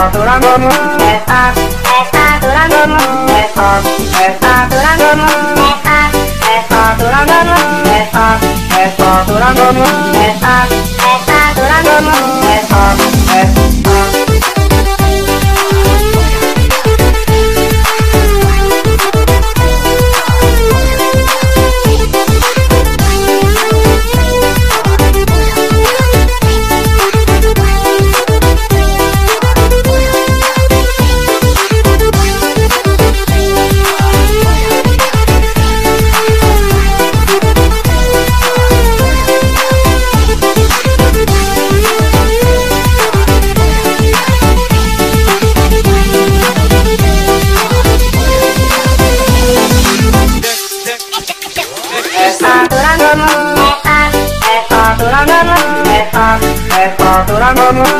está durando, está, está durando, está, está durando, está, está durando, está, está durando, está, está durando, está. na na man.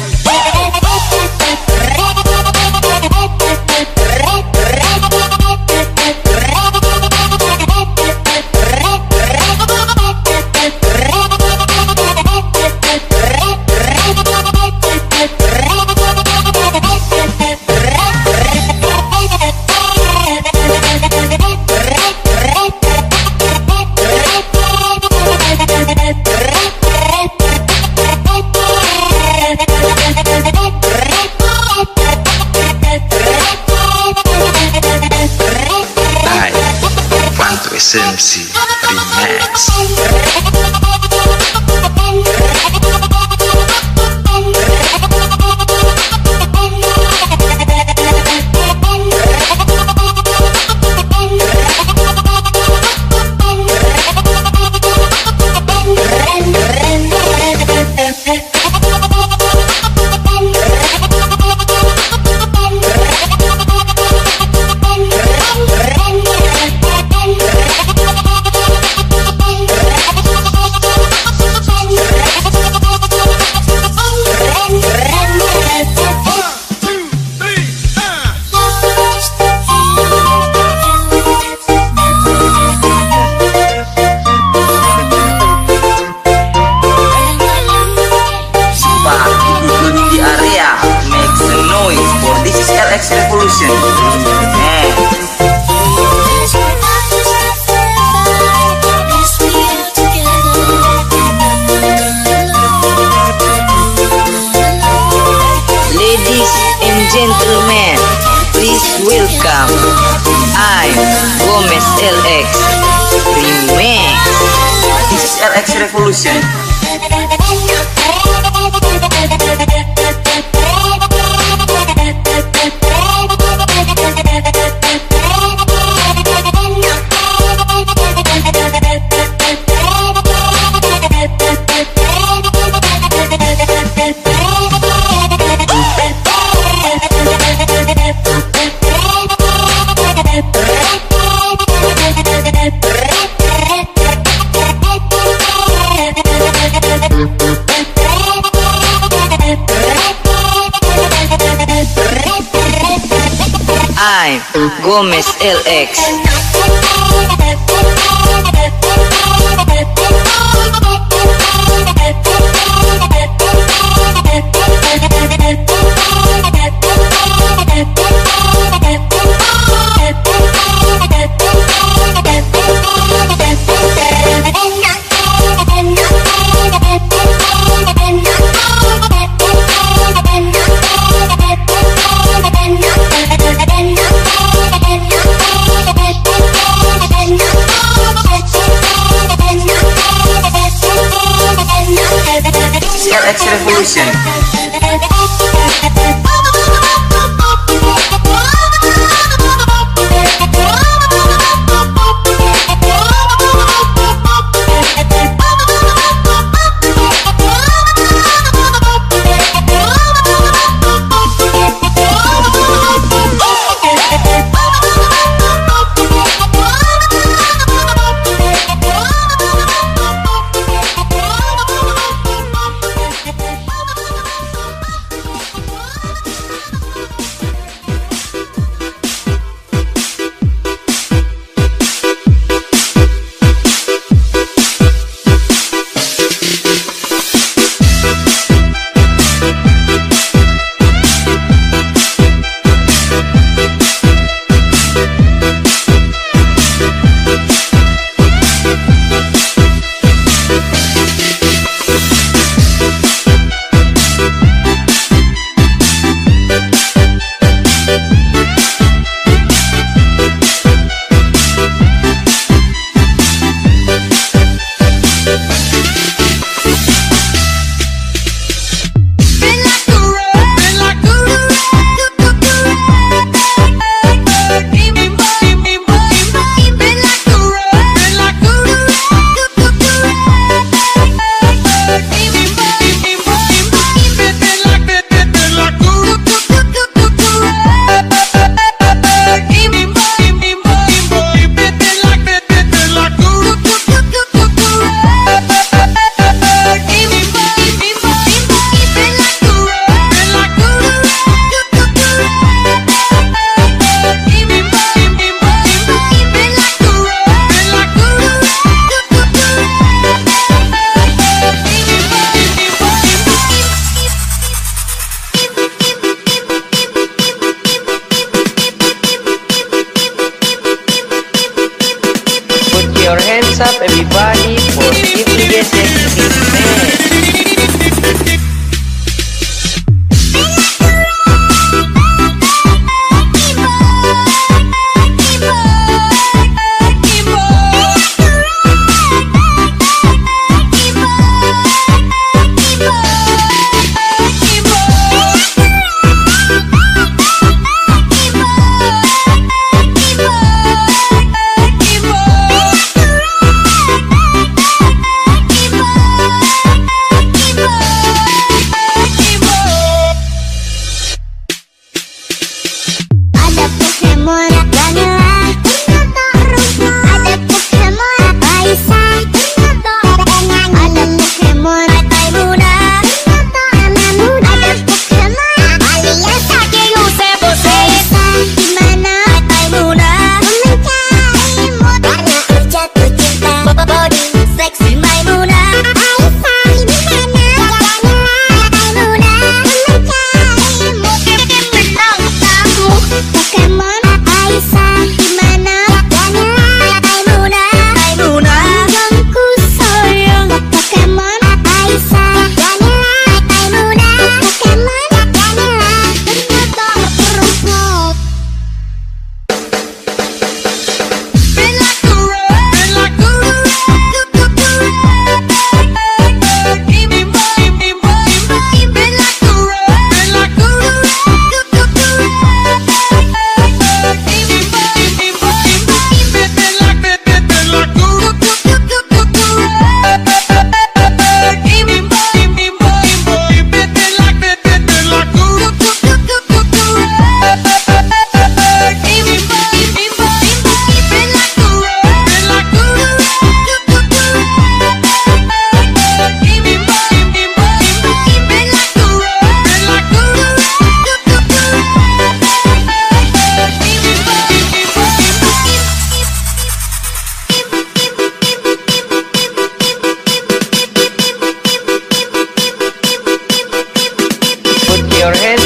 gentlemen, please welcome I'm Gomez LX Remix. This LX Revolution. Gómez LX. ocean.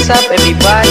up, everybody?